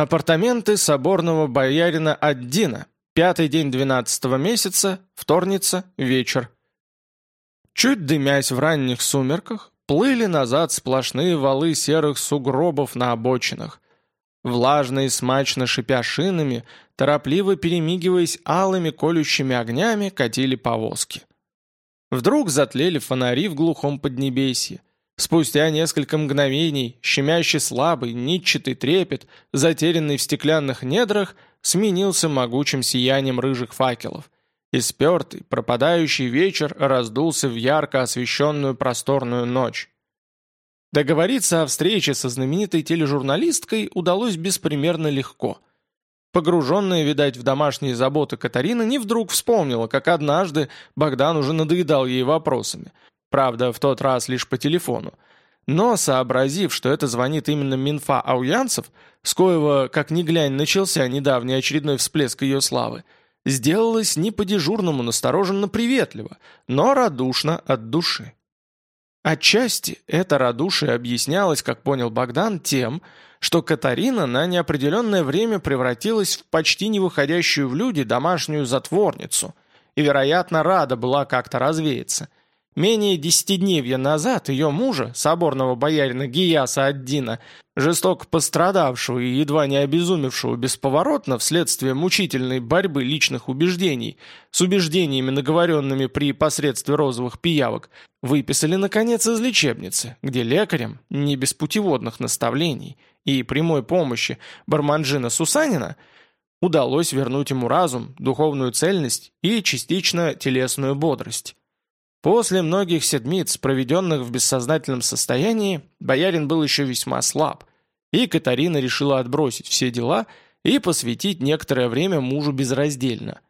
Апартаменты соборного боярина Аддина. Пятый день двенадцатого месяца, вторница, вечер. Чуть дымясь в ранних сумерках, плыли назад сплошные валы серых сугробов на обочинах. Влажно и смачно шипя шинами, торопливо перемигиваясь алыми колющими огнями, катили повозки. Вдруг затлели фонари в глухом поднебесье. Спустя несколько мгновений, щемящий слабый, нитчатый трепет, затерянный в стеклянных недрах, сменился могучим сиянием рыжих факелов. И спертый, пропадающий вечер раздулся в ярко освещенную просторную ночь. Договориться о встрече со знаменитой тележурналисткой удалось беспримерно легко. Погруженная, видать, в домашние заботы Катарина не вдруг вспомнила, как однажды Богдан уже надоедал ей вопросами. Правда, в тот раз лишь по телефону. Но, сообразив, что это звонит именно Минфа Ауянцев, с коего, как ни глянь, начался недавний очередной всплеск ее славы, сделалась не по-дежурному настороженно приветливо, но радушно от души. Отчасти это радушие объяснялось, как понял Богдан, тем, что Катарина на неопределенное время превратилась в почти не выходящую в люди домашнюю затворницу и, вероятно, рада была как-то развеяться. Менее десятидневья назад ее мужа, соборного боярина Гияса Аддина, жестоко пострадавшего и едва не обезумевшего бесповоротно вследствие мучительной борьбы личных убеждений с убеждениями, наговоренными при посредстве розовых пиявок, выписали, наконец, из лечебницы, где лекарям, не без путеводных наставлений и прямой помощи Барманджина Сусанина, удалось вернуть ему разум, духовную цельность и частично телесную бодрость. После многих седмиц, проведенных в бессознательном состоянии, боярин был еще весьма слаб, и Катарина решила отбросить все дела и посвятить некоторое время мужу безраздельно.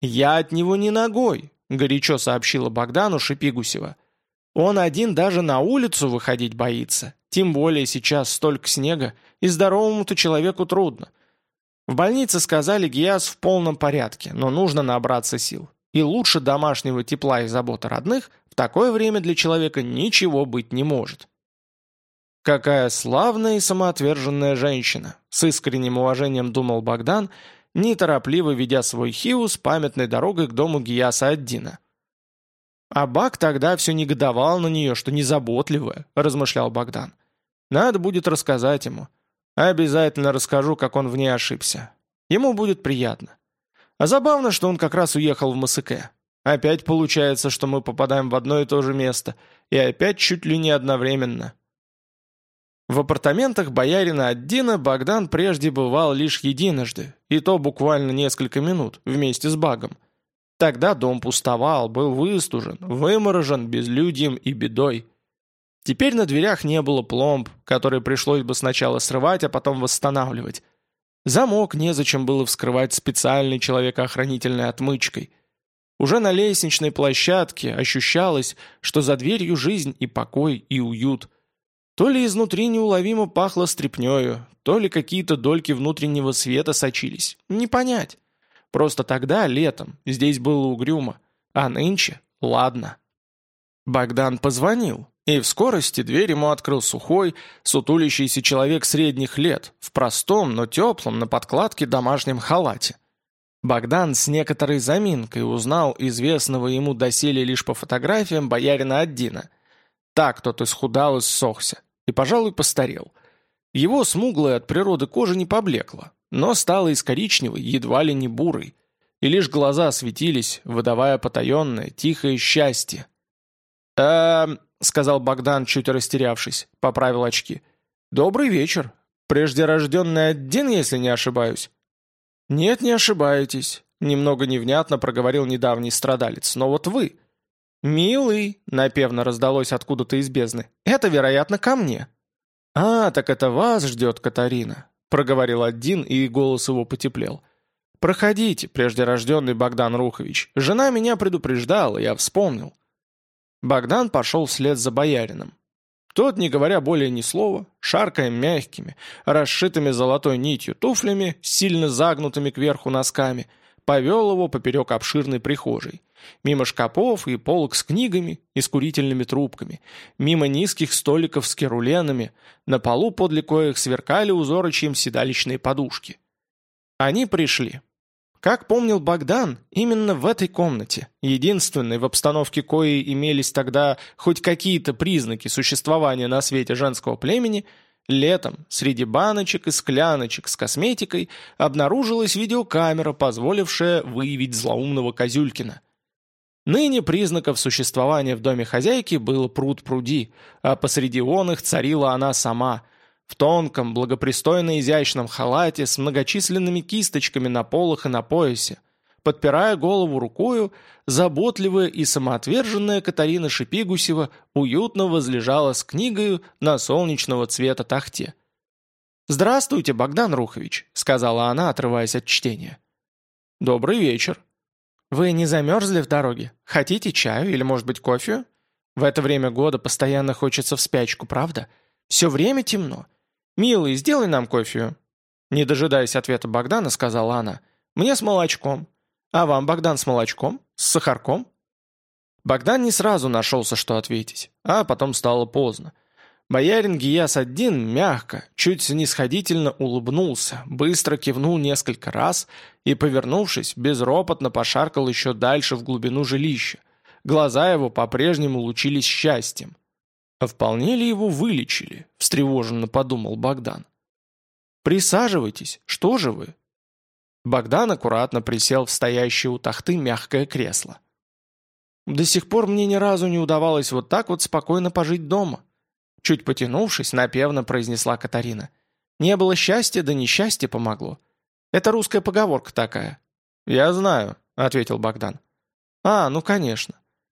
«Я от него не ногой», — горячо сообщила Богдану Шипигусева. «Он один даже на улицу выходить боится, тем более сейчас столько снега, и здоровому-то человеку трудно. В больнице сказали, Гиас в полном порядке, но нужно набраться сил. И лучше домашнего тепла и заботы родных в такое время для человека ничего быть не может. «Какая славная и самоотверженная женщина!» С искренним уважением думал Богдан, неторопливо ведя свой хиус памятной дорогой к дому Гияса Аддина. «А Бак тогда все негодовал на нее, что незаботливая», – размышлял Богдан. «Надо будет рассказать ему. Обязательно расскажу, как он в ней ошибся. Ему будет приятно. А забавно, что он как раз уехал в Масыке. Опять получается, что мы попадаем в одно и то же место, и опять чуть ли не одновременно. В апартаментах боярина Аддина Богдан прежде бывал лишь единожды, и то буквально несколько минут, вместе с Багом. Тогда дом пустовал, был выстужен, выморожен безлюдьем и бедой. Теперь на дверях не было пломб, которые пришлось бы сначала срывать, а потом восстанавливать. Замок незачем было вскрывать специальной человекоохранительной отмычкой. Уже на лестничной площадке ощущалось, что за дверью жизнь и покой, и уют. То ли изнутри неуловимо пахло стряпнёю, то ли какие-то дольки внутреннего света сочились. Не понять. Просто тогда, летом, здесь было угрюмо, а нынче — ладно. Богдан позвонил. И в скорости дверь ему открыл сухой, сутулящийся человек средних лет, в простом, но теплом на подкладке домашнем халате. Богдан с некоторой заминкой узнал известного ему доселе лишь по фотографиям боярина Аддина. Так тот исхудал и ссохся, и, пожалуй, постарел. Его смуглая от природы кожа не поблекла, но стала из коричневой, едва ли не бурой, и лишь глаза светились, выдавая потаенное, тихое счастье. «Эм...» — сказал Богдан, чуть растерявшись, поправил очки. «Добрый вечер. Прежде рожденный один, если не ошибаюсь». «Нет, не ошибаетесь», — немного невнятно проговорил недавний страдалец. «Но вот вы...» «Милый», — напевно раздалось откуда-то из бездны, — «это, вероятно, ко мне». «А, так это вас ждет Катарина», — проговорил один, и голос его потеплел. «Проходите, прежде рожденный Богдан Рухович. Жена меня предупреждала, я вспомнил». Богдан пошел вслед за боярином. Тот, не говоря более ни слова, шаркая мягкими, расшитыми золотой нитью туфлями, сильно загнутыми кверху носками, повел его поперек обширной прихожей, Мимо шкапов и полок с книгами и с курительными трубками. Мимо низких столиков с керуленами, на полу подле коих сверкали узорочьем седалищные подушки. Они пришли. Как помнил Богдан, именно в этой комнате, единственной в обстановке кои имелись тогда хоть какие-то признаки существования на свете женского племени, летом среди баночек и скляночек с косметикой обнаружилась видеокамера, позволившая выявить злоумного Козюлькина. Ныне признаков существования в доме хозяйки было пруд-пруди, а посреди он их царила она сама – в тонком, благопристойно изящном халате с многочисленными кисточками на полах и на поясе, подпирая голову рукою, заботливая и самоотверженная Катарина Шипигусева уютно возлежала с книгою на солнечного цвета тахте. «Здравствуйте, Богдан Рухович», — сказала она, отрываясь от чтения. «Добрый вечер». «Вы не замерзли в дороге? Хотите чаю или, может быть, кофе? В это время года постоянно хочется в спячку, правда? Все время темно. «Милый, сделай нам кофе». Не дожидаясь ответа Богдана, сказала она. «Мне с молочком». «А вам, Богдан, с молочком? С сахарком?» Богдан не сразу нашелся, что ответить, а потом стало поздно. Боярин Гияс один мягко, чуть снисходительно улыбнулся, быстро кивнул несколько раз и, повернувшись, безропотно пошаркал еще дальше в глубину жилища. Глаза его по-прежнему лучились счастьем. «А вполне ли его вылечили?» – встревоженно подумал Богдан. «Присаживайтесь, что же вы?» Богдан аккуратно присел в стоящее у тахты мягкое кресло. «До сих пор мне ни разу не удавалось вот так вот спокойно пожить дома», чуть потянувшись, напевно произнесла Катарина. «Не было счастья, да несчастье помогло. Это русская поговорка такая». «Я знаю», — ответил Богдан. «А, ну конечно.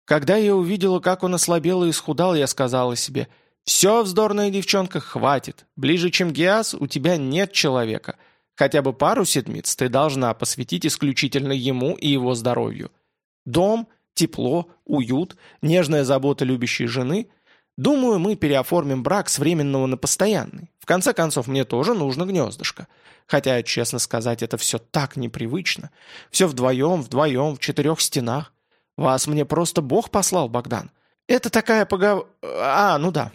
Когда я увидела, как он ослабел и исхудал, я сказала себе, «Все, вздорная девчонка, хватит. Ближе, чем Геас, у тебя нет человека. Хотя бы пару седмиц ты должна посвятить исключительно ему и его здоровью. Дом, тепло, уют, нежная забота любящей жены. Думаю, мы переоформим брак с временного на постоянный. В конце концов, мне тоже нужно гнездышко. Хотя, честно сказать, это все так непривычно. Все вдвоем, вдвоем, в четырех стенах. Вас мне просто Бог послал, Богдан. Это такая погов... А, ну да.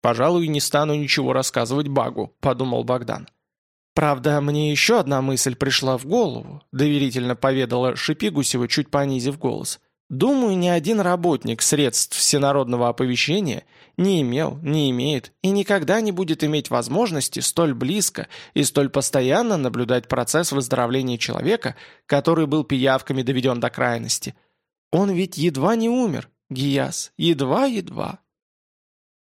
Пожалуй, не стану ничего рассказывать Багу, подумал Богдан. Правда, мне еще одна мысль пришла в голову, доверительно поведала Шипигусева, чуть понизив голос. Думаю, ни один работник средств всенародного оповещения не имел, не имеет и никогда не будет иметь возможности столь близко и столь постоянно наблюдать процесс выздоровления человека, который был пиявками доведен до крайности – он ведь едва не умер, Гияс, едва-едва.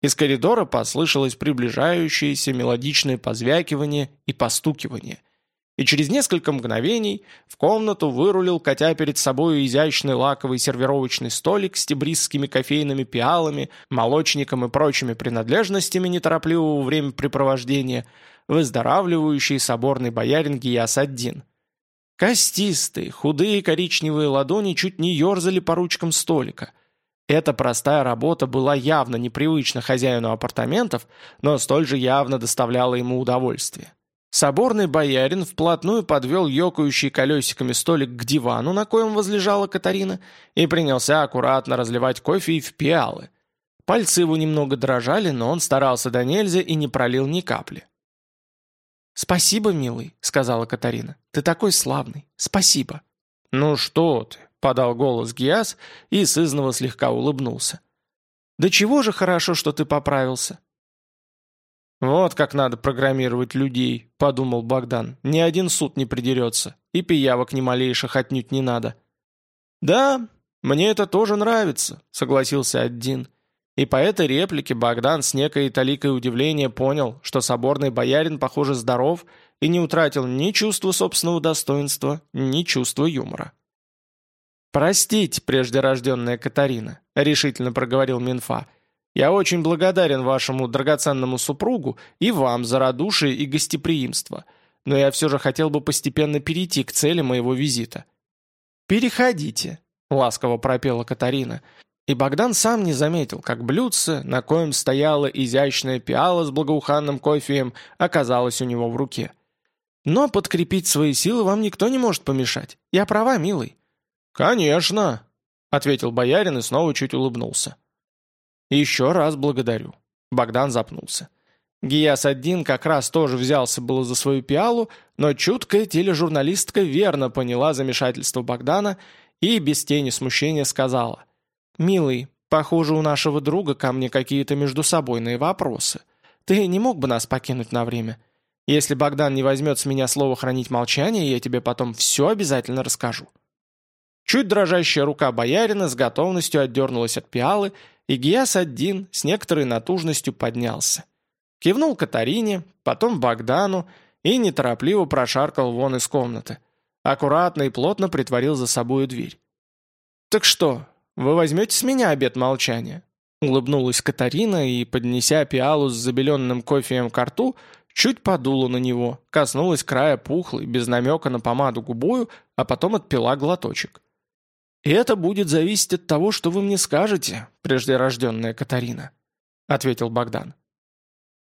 Из коридора послышалось приближающееся мелодичное позвякивание и постукивание. И через несколько мгновений в комнату вырулил, катя перед собой изящный лаковый сервировочный столик с тебрисскими кофейными пиалами, молочником и прочими принадлежностями неторопливого времяпрепровождения, выздоравливающий соборный боярин Гияс-1. Костистые, худые коричневые ладони чуть не ерзали по ручкам столика. Эта простая работа была явно непривычна хозяину апартаментов, но столь же явно доставляла ему удовольствие. Соборный боярин вплотную подвел ёкающий колесиками столик к дивану, на коем возлежала Катарина, и принялся аккуратно разливать кофе в пиалы. Пальцы его немного дрожали, но он старался до нельзя и не пролил ни капли. «Спасибо, милый», — сказала Катарина. «Ты такой славный. Спасибо». «Ну что ты», — подал голос Гиас и сызново слегка улыбнулся. «Да чего же хорошо, что ты поправился?» «Вот как надо программировать людей», — подумал Богдан. «Ни один суд не придерется, и пиявок ни малейших отнюдь не надо». «Да, мне это тоже нравится», — согласился один. И по этой реплике Богдан с некой таликой удивления понял, что соборный боярин, похоже, здоров и не утратил ни чувства собственного достоинства, ни чувства юмора. «Простите, преждерожденная Катарина», — решительно проговорил Минфа. «Я очень благодарен вашему драгоценному супругу и вам за радушие и гостеприимство, но я все же хотел бы постепенно перейти к цели моего визита». «Переходите», — ласково пропела Катарина, и Богдан сам не заметил, как блюдце, на коем стояла изящная пиала с благоуханным кофеем, оказалось у него в руке. «Но подкрепить свои силы вам никто не может помешать. Я права, милый». «Конечно!» ответил боярин и снова чуть улыбнулся. «Еще раз благодарю». Богдан запнулся. Гияс один как раз тоже взялся было за свою пиалу, но чуткая тележурналистка верно поняла замешательство Богдана и без тени смущения сказала. «Милый, похоже, у нашего друга ко мне какие-то междусобойные вопросы. Ты не мог бы нас покинуть на время? Если Богдан не возьмет с меня слово хранить молчание, я тебе потом все обязательно расскажу». Чуть дрожащая рука боярина с готовностью отдернулась от пиалы, и Гияс один с некоторой натужностью поднялся. Кивнул Катарине, потом Богдану и неторопливо прошаркал вон из комнаты. Аккуратно и плотно притворил за собою дверь. «Так что, вы возьмете с меня обед молчания?» Улыбнулась Катарина и, поднеся пиалу с забеленным кофеем к рту, чуть подула на него, коснулась края пухлой, без намека на помаду губою, а потом отпила глоточек. «И это будет зависеть от того, что вы мне скажете, преждерожденная Катарина», — ответил Богдан.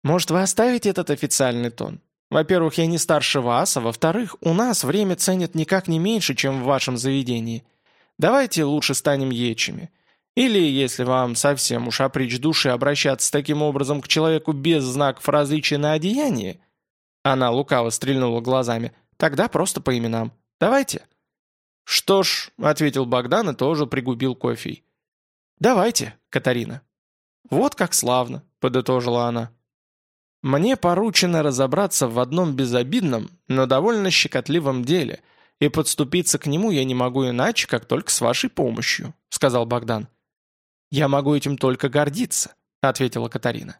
«Может, вы оставите этот официальный тон? Во-первых, я не старше вас, а во-вторых, у нас время ценят никак не меньше, чем в вашем заведении. Давайте лучше станем ечами. Или, если вам совсем уж опричь души обращаться таким образом к человеку без знаков различия на одеянии...» Она лукаво стрельнула глазами. «Тогда просто по именам. Давайте». «Что ж», — ответил Богдан и тоже пригубил кофе. «Давайте, Катарина». «Вот как славно», — подытожила она. «Мне поручено разобраться в одном безобидном, но довольно щекотливом деле, и подступиться к нему я не могу иначе, как только с вашей помощью», — сказал Богдан. «Я могу этим только гордиться», — ответила Катарина.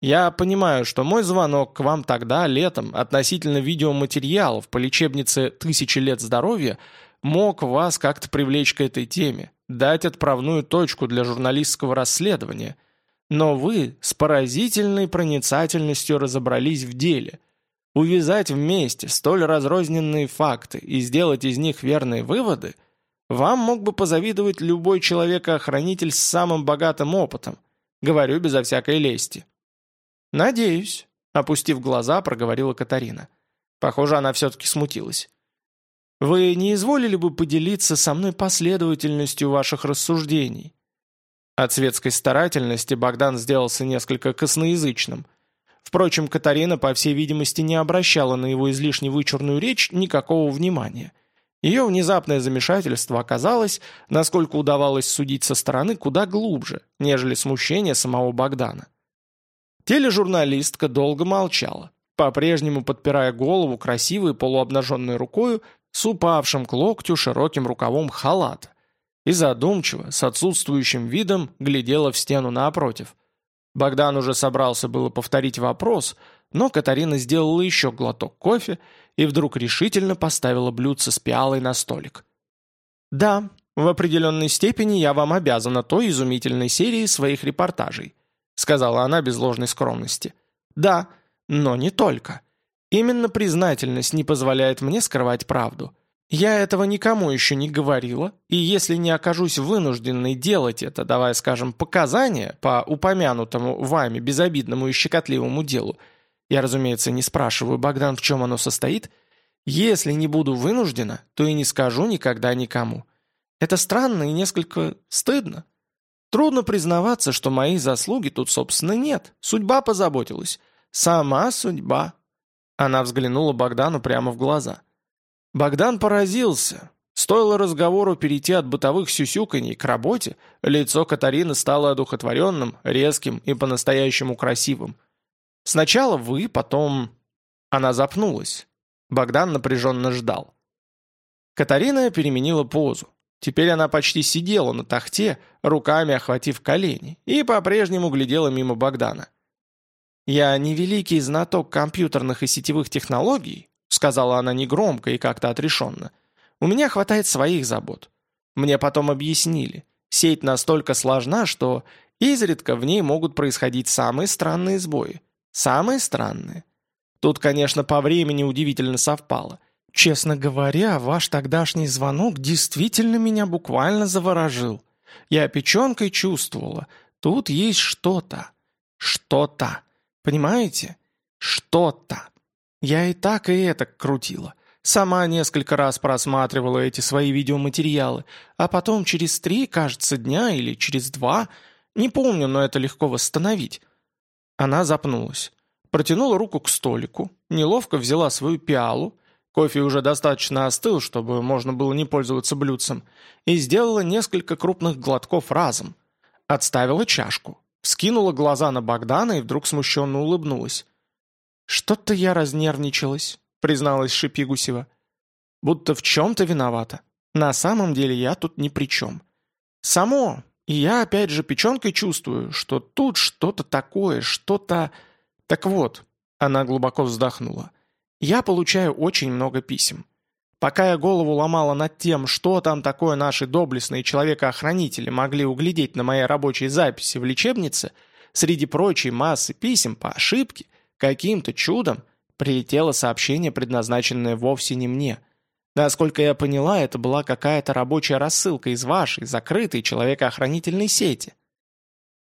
«Я понимаю, что мой звонок к вам тогда, летом, относительно видеоматериалов по лечебнице «Тысячи лет здоровья» мог вас как-то привлечь к этой теме, дать отправную точку для журналистского расследования. Но вы с поразительной проницательностью разобрались в деле. Увязать вместе столь разрозненные факты и сделать из них верные выводы вам мог бы позавидовать любой человек-охранитель с самым богатым опытом. Говорю безо всякой лести. «Надеюсь», — опустив глаза, проговорила Катарина. Похоже, она все-таки смутилась. Вы не изволили бы поделиться со мной последовательностью ваших рассуждений?» От светской старательности Богдан сделался несколько косноязычным. Впрочем, Катарина, по всей видимости, не обращала на его излишне вычурную речь никакого внимания. Ее внезапное замешательство оказалось, насколько удавалось судить со стороны, куда глубже, нежели смущение самого Богдана. Тележурналистка долго молчала, по-прежнему подпирая голову красивой полуобнаженной рукою с упавшим к локтю широким рукавом халата, и задумчиво, с отсутствующим видом, глядела в стену напротив. Богдан уже собрался было повторить вопрос, но Катарина сделала еще глоток кофе и вдруг решительно поставила блюдце с пиалой на столик. «Да, в определенной степени я вам обязана той изумительной серии своих репортажей», сказала она без ложной скромности. «Да, но не только. Именно признательность не позволяет мне скрывать правду. Я этого никому еще не говорила, и если не окажусь вынужденной делать это, давая, скажем, показания по упомянутому вами безобидному и щекотливому делу, я, разумеется, не спрашиваю, Богдан, в чем оно состоит, если не буду вынуждена, то и не скажу никогда никому. Это странно и несколько стыдно. Трудно признаваться, что моей заслуги тут, собственно, нет. Судьба позаботилась. Сама судьба. Она взглянула Богдану прямо в глаза. Богдан поразился. Стоило разговору перейти от бытовых сюсюканий к работе, лицо Катарины стало одухотворенным, резким и по-настоящему красивым. Сначала вы, потом... Она запнулась. Богдан напряженно ждал. Катарина переменила позу. Теперь она почти сидела на тахте, руками охватив колени, и по-прежнему глядела мимо Богдана. «Я не великий знаток компьютерных и сетевых технологий», сказала она негромко и как-то отрешенно. «У меня хватает своих забот. Мне потом объяснили. Сеть настолько сложна, что изредка в ней могут происходить самые странные сбои. Самые странные. Тут, конечно, по времени удивительно совпало. Честно говоря, ваш тогдашний звонок действительно меня буквально заворожил. Я печенкой чувствовала. Тут есть что-то. Что-то. Понимаете? Что-то. Я и так, и это крутила. Сама несколько раз просматривала эти свои видеоматериалы, а потом через три, кажется, дня или через два, не помню, но это легко восстановить. Она запнулась. Протянула руку к столику, неловко взяла свою пиалу, кофе уже достаточно остыл, чтобы можно было не пользоваться блюдцем, и сделала несколько крупных глотков разом. Отставила чашку, скинула глаза на Богдана и вдруг смущенно улыбнулась. «Что-то я разнервничалась», призналась Шипигусева. «Будто в чем-то виновата. На самом деле я тут ни при чем. Само, и я опять же печенкой чувствую, что тут что-то такое, что-то... Так вот, она глубоко вздохнула. Я получаю очень много писем. Пока я голову ломала над тем, что там такое наши доблестные человекоохранители могли углядеть на моей рабочей записи в лечебнице, среди прочей массы писем по ошибке, каким-то чудом, Прилетело сообщение, предназначенное вовсе не мне. Насколько я поняла, это была какая-то рабочая рассылка из вашей, закрытой человекоохранительной сети.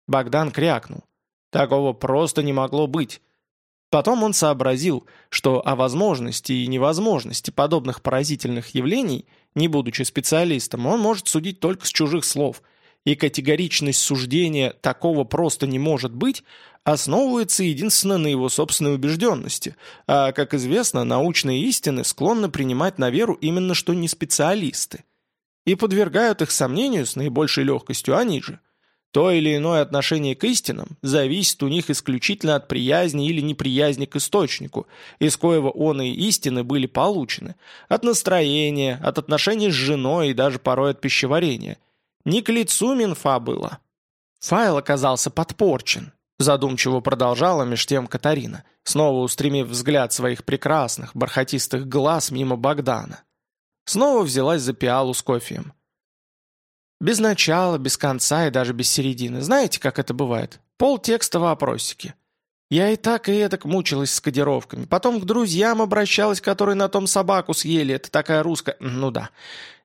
Богдан крякнул. Такого просто не могло быть. Потом он сообразил, что о возможности и невозможности подобных поразительных явлений, не будучи специалистом, он может судить только с чужих слов, и категоричность суждения «такого просто не может быть» основывается единственно на его собственной убежденности, а, как известно, научные истины склонны принимать на веру именно что не специалисты. И подвергают их сомнению с наибольшей легкостью они же. То или иное отношение к истинам зависит у них исключительно от приязни или неприязни к источнику, из коего он и истины были получены, от настроения, от отношений с женой и даже порой от пищеварения. Не к лицу Минфа было. Файл оказался подпорчен, Задумчиво продолжала меж тем Катарина, снова устремив взгляд своих прекрасных, бархатистых глаз мимо Богдана. Снова взялась за пиалу с кофеем. Без начала, без конца и даже без середины. Знаете, как это бывает? Пол текста вопросики. Я и так, и эдак мучилась с кодировками. Потом к друзьям обращалась, которые на том собаку съели. Это такая русская... Ну да.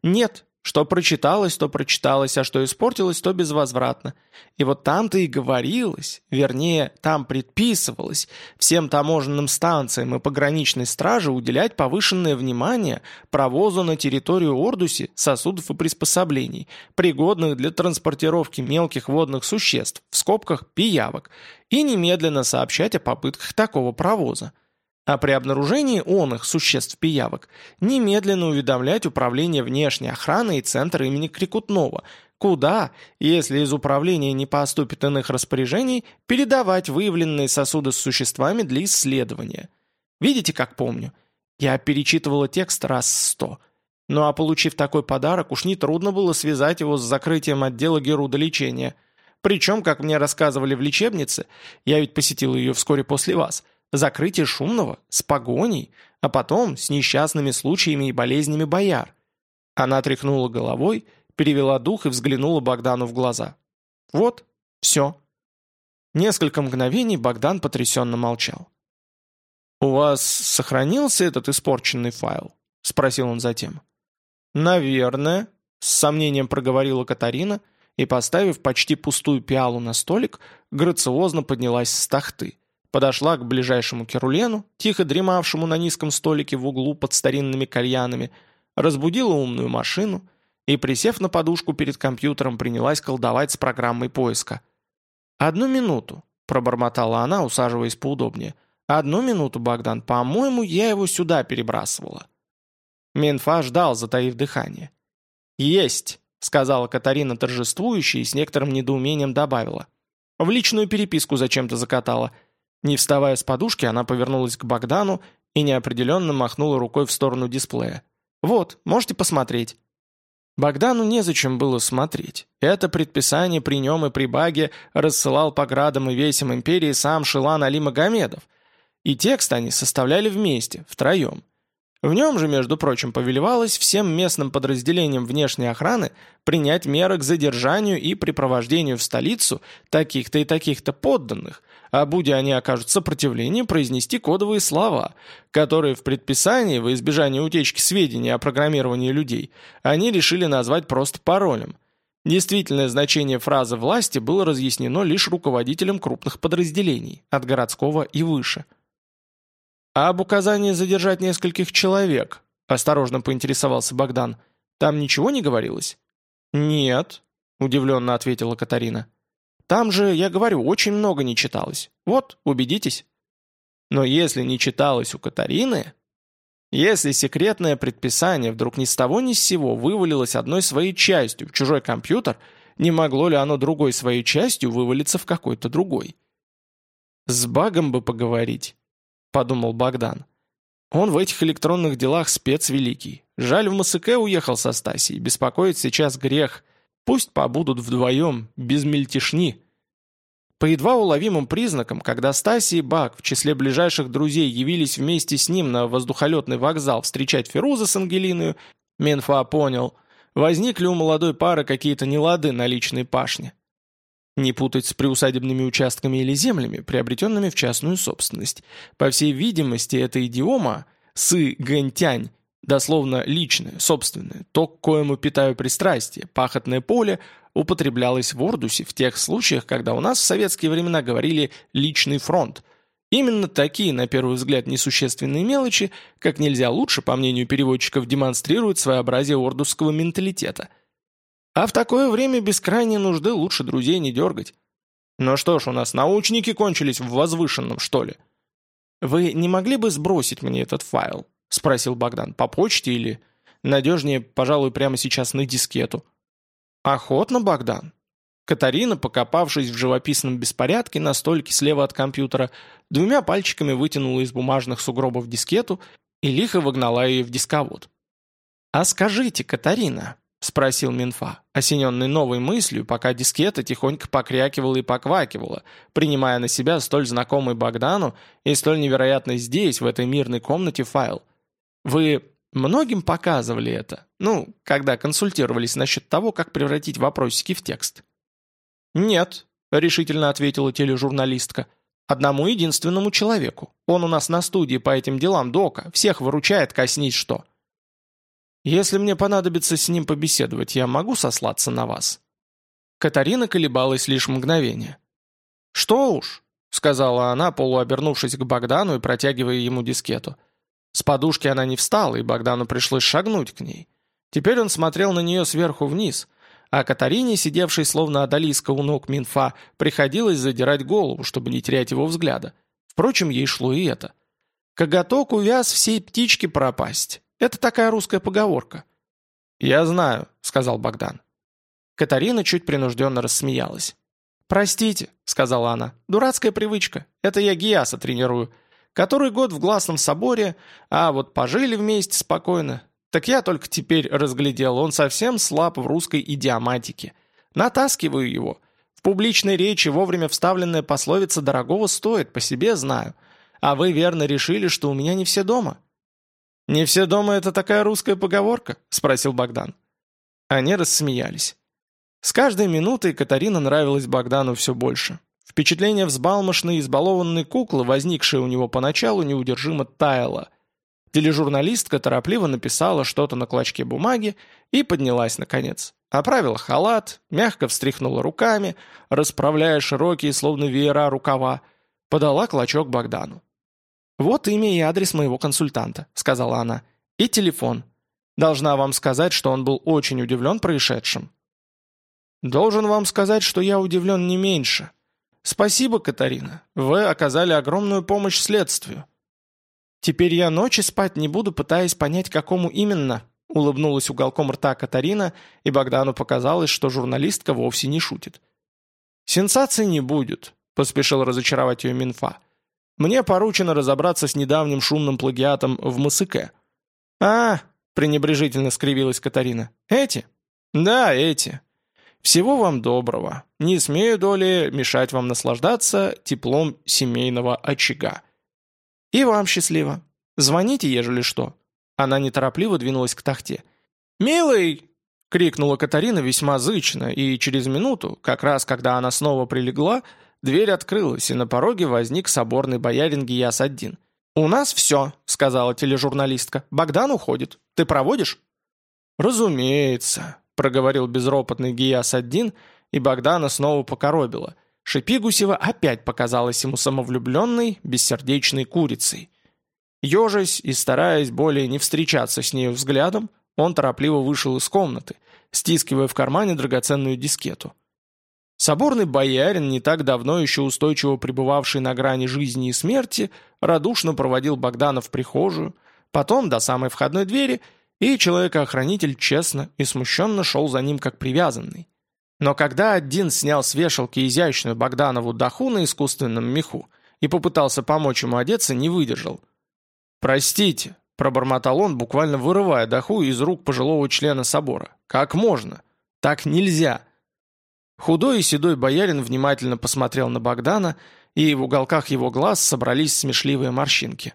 Нет, что прочиталось, то прочиталось, а что испортилось, то безвозвратно. И вот там-то и говорилось, вернее, там предписывалось всем таможенным станциям и пограничной страже уделять повышенное внимание провозу на территорию Ордуси сосудов и приспособлений, пригодных для транспортировки мелких водных существ, в скобках пиявок, и немедленно сообщать о попытках такого провоза а при обнаружении он их существ-пиявок немедленно уведомлять Управление внешней охраны и Центр имени Крикутнова, куда, если из управления не поступит иных распоряжений, передавать выявленные сосуды с существами для исследования. Видите, как помню? Я перечитывала текст раз сто. Ну а получив такой подарок, уж нетрудно было связать его с закрытием отдела герудолечения. Причем, как мне рассказывали в лечебнице, я ведь посетил ее вскоре после вас – Закрытие шумного, с погоней, а потом с несчастными случаями и болезнями бояр. Она тряхнула головой, перевела дух и взглянула Богдану в глаза. «Вот, все». Несколько мгновений Богдан потрясенно молчал. «У вас сохранился этот испорченный файл?» — спросил он затем. «Наверное», — с сомнением проговорила Катарина и, поставив почти пустую пиалу на столик, грациозно поднялась с тахты подошла к ближайшему керулену, тихо дремавшему на низком столике в углу под старинными кальянами, разбудила умную машину и, присев на подушку перед компьютером, принялась колдовать с программой поиска. «Одну минуту», — пробормотала она, усаживаясь поудобнее. «Одну минуту, Богдан, по-моему, я его сюда перебрасывала». Минфа ждал, затаив дыхание. «Есть», — сказала Катарина торжествующе и с некоторым недоумением добавила. «В личную переписку зачем-то закатала. Не вставая с подушки, она повернулась к Богдану и неопределенно махнула рукой в сторону дисплея. «Вот, можете посмотреть». Богдану незачем было смотреть. Это предписание при нем и при Баге рассылал по градам и весям империи сам Шилан Али Магомедов. И текст они составляли вместе, втроем. В нем же, между прочим, повелевалось всем местным подразделениям внешней охраны принять меры к задержанию и припровождению в столицу таких-то и таких-то подданных, а будь они окажут сопротивление, произнести кодовые слова, которые в предписании, во избежание утечки сведений о программировании людей, они решили назвать просто паролем. Действительное значение фразы «власти» было разъяснено лишь руководителям крупных подразделений, от городского и выше – а об указании задержать нескольких человек, — осторожно поинтересовался Богдан. «Там ничего не говорилось?» «Нет», — удивленно ответила Катарина. «Там же, я говорю, очень много не читалось. Вот, убедитесь». «Но если не читалось у Катарины...» Если секретное предписание вдруг ни с того ни с сего вывалилось одной своей частью в чужой компьютер, не могло ли оно другой своей частью вывалиться в какой-то другой? «С багом бы поговорить», — подумал Богдан. Он в этих электронных делах спец великий. Жаль, в МСК уехал со Стасией, беспокоит сейчас грех. Пусть побудут вдвоем, без мельтешни. По едва уловимым признакам, когда Стаси и Бак в числе ближайших друзей явились вместе с ним на воздухолетный вокзал встречать Феруза с Ангелиной, Менфа понял, возникли у молодой пары какие-то нелады на личной пашне. Не путать с приусадебными участками или землями, приобретенными в частную собственность. По всей видимости, эта идиома «сы гэнтянь» дословно личное, собственное, то, к коему питаю пристрастие, пахотное поле, употреблялось в Ордусе в тех случаях, когда у нас в советские времена говорили «личный фронт». Именно такие, на первый взгляд, несущественные мелочи, как нельзя лучше, по мнению переводчиков, демонстрируют своеобразие ордусского менталитета – а в такое время без крайней нужды лучше друзей не дергать. Ну что ж, у нас научники кончились в возвышенном, что ли? Вы не могли бы сбросить мне этот файл? Спросил Богдан. По почте или... Надежнее, пожалуй, прямо сейчас на дискету. Охотно, Богдан. Катарина, покопавшись в живописном беспорядке на столике слева от компьютера, двумя пальчиками вытянула из бумажных сугробов дискету и лихо вогнала ее в дисковод. «А скажите, Катарина», — спросил Минфа, осененный новой мыслью, пока дискета тихонько покрякивала и поквакивала, принимая на себя столь знакомый Богдану и столь невероятный здесь, в этой мирной комнате, файл. «Вы многим показывали это? Ну, когда консультировались насчет того, как превратить вопросики в текст?» «Нет», — решительно ответила тележурналистка. «Одному единственному человеку. Он у нас на студии по этим делам дока, всех выручает, коснись что». Если мне понадобится с ним побеседовать, я могу сослаться на вас?» Катарина колебалась лишь мгновение. «Что уж», — сказала она, полуобернувшись к Богдану и протягивая ему дискету. С подушки она не встала, и Богдану пришлось шагнуть к ней. Теперь он смотрел на нее сверху вниз, а Катарине, сидевшей словно одолиска у ног Минфа, приходилось задирать голову, чтобы не терять его взгляда. Впрочем, ей шло и это. «Коготок увяз всей птички пропасть». Это такая русская поговорка». «Я знаю», — сказал Богдан. Катарина чуть принужденно рассмеялась. «Простите», — сказала она, — «дурацкая привычка. Это я Гияса тренирую. Который год в Гласном соборе, а вот пожили вместе спокойно. Так я только теперь разглядел, он совсем слаб в русской идиоматике. Натаскиваю его. В публичной речи вовремя вставленная пословица дорогого стоит, по себе знаю. А вы верно решили, что у меня не все дома. «Не все дома это такая русская поговорка?» – спросил Богдан. Они рассмеялись. С каждой минутой Катарина нравилась Богдану все больше. Впечатление взбалмошной избалованной куклы, возникшее у него поначалу, неудержимо таяло. Тележурналистка торопливо написала что-то на клочке бумаги и поднялась наконец. Оправила халат, мягко встряхнула руками, расправляя широкие, словно веера, рукава, подала клочок Богдану. «Вот имя и адрес моего консультанта», — сказала она. «И телефон. Должна вам сказать, что он был очень удивлен происшедшим». «Должен вам сказать, что я удивлен не меньше. Спасибо, Катарина. Вы оказали огромную помощь следствию». «Теперь я ночи спать не буду, пытаясь понять, какому именно», — улыбнулась уголком рта Катарина, и Богдану показалось, что журналистка вовсе не шутит. «Сенсации не будет», — поспешил разочаровать ее Минфа. Мне поручено разобраться с недавним шумным плагиатом в МСК». «А, — пренебрежительно скривилась Катарина, — эти?» «Да, эти. Всего вам доброго. Не смею доли мешать вам наслаждаться теплом семейного очага». «И вам счастливо. Звоните, ежели что». Она неторопливо двинулась к тахте. «Милый!» — крикнула Катарина весьма зычно, и через минуту, как раз когда она снова прилегла, — Дверь открылась, и на пороге возник соборный боярин Гияс-1. «У нас все», — сказала тележурналистка. «Богдан уходит. Ты проводишь?» «Разумеется», — проговорил безропотный Гияс-1, и Богдана снова покоробило. Шипигусева опять показалась ему самовлюбленной, бессердечной курицей. Ежась и стараясь более не встречаться с нею взглядом, он торопливо вышел из комнаты, стискивая в кармане драгоценную дискету. Соборный боярин, не так давно еще устойчиво пребывавший на грани жизни и смерти, радушно проводил Богдана в прихожую, потом до самой входной двери, и человека-охранитель честно и смущенно шел за ним как привязанный. Но когда один снял с вешалки изящную Богданову даху на искусственном меху и попытался помочь ему одеться, не выдержал. «Простите», — пробормотал он, буквально вырывая даху из рук пожилого члена собора. «Как можно? Так нельзя!» Худой и седой боярин внимательно посмотрел на Богдана, и в уголках его глаз собрались смешливые морщинки.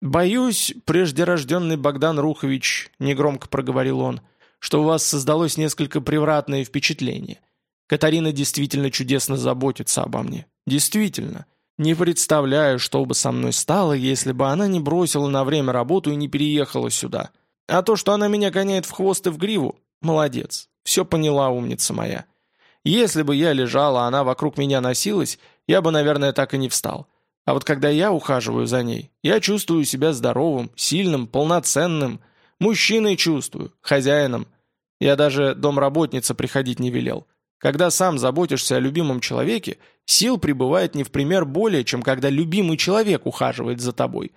«Боюсь, преждерожденный Богдан Рухович», — негромко проговорил он, — «что у вас создалось несколько превратное впечатление. Катарина действительно чудесно заботится обо мне. Действительно. Не представляю, что бы со мной стало, если бы она не бросила на время работу и не переехала сюда. А то, что она меня гоняет в хвост и в гриву, молодец. Все поняла умница моя. Если бы я лежала, а она вокруг меня носилась, я бы, наверное, так и не встал. А вот когда я ухаживаю за ней, я чувствую себя здоровым, сильным, полноценным. Мужчиной чувствую, хозяином. Я даже домработнице приходить не велел. Когда сам заботишься о любимом человеке, сил прибывает не в пример более, чем когда любимый человек ухаживает за тобой.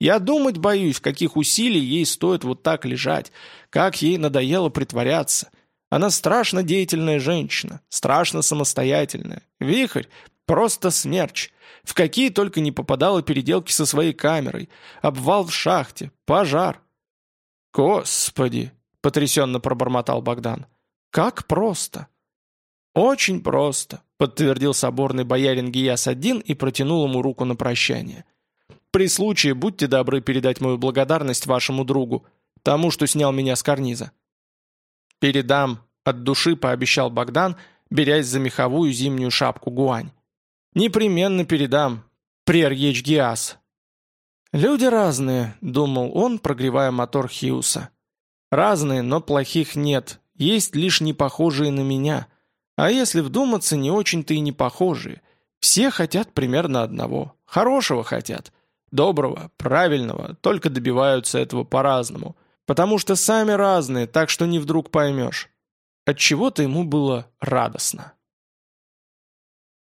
Я думать боюсь, каких усилий ей стоит вот так лежать, как ей надоело притворяться – она страшно деятельная женщина, страшно самостоятельная. Вихрь — просто смерч. В какие только не попадала переделки со своей камерой. Обвал в шахте, пожар. «Господи!» — потрясенно пробормотал Богдан. «Как просто!» «Очень просто», — подтвердил соборный боярин Гияс-1 и протянул ему руку на прощание. «При случае будьте добры передать мою благодарность вашему другу, тому, что снял меня с карниза». «Передам», — от души пообещал Богдан, берясь за меховую зимнюю шапку гуань. «Непременно передам, прерьеч Гиас». «Люди разные», — думал он, прогревая мотор Хиуса. «Разные, но плохих нет, есть лишь непохожие на меня. А если вдуматься, не очень-то и не похожие. Все хотят примерно одного. Хорошего хотят. Доброго, правильного, только добиваются этого по-разному. Потому что сами разные, так что не вдруг поймешь. Отчего-то ему было радостно.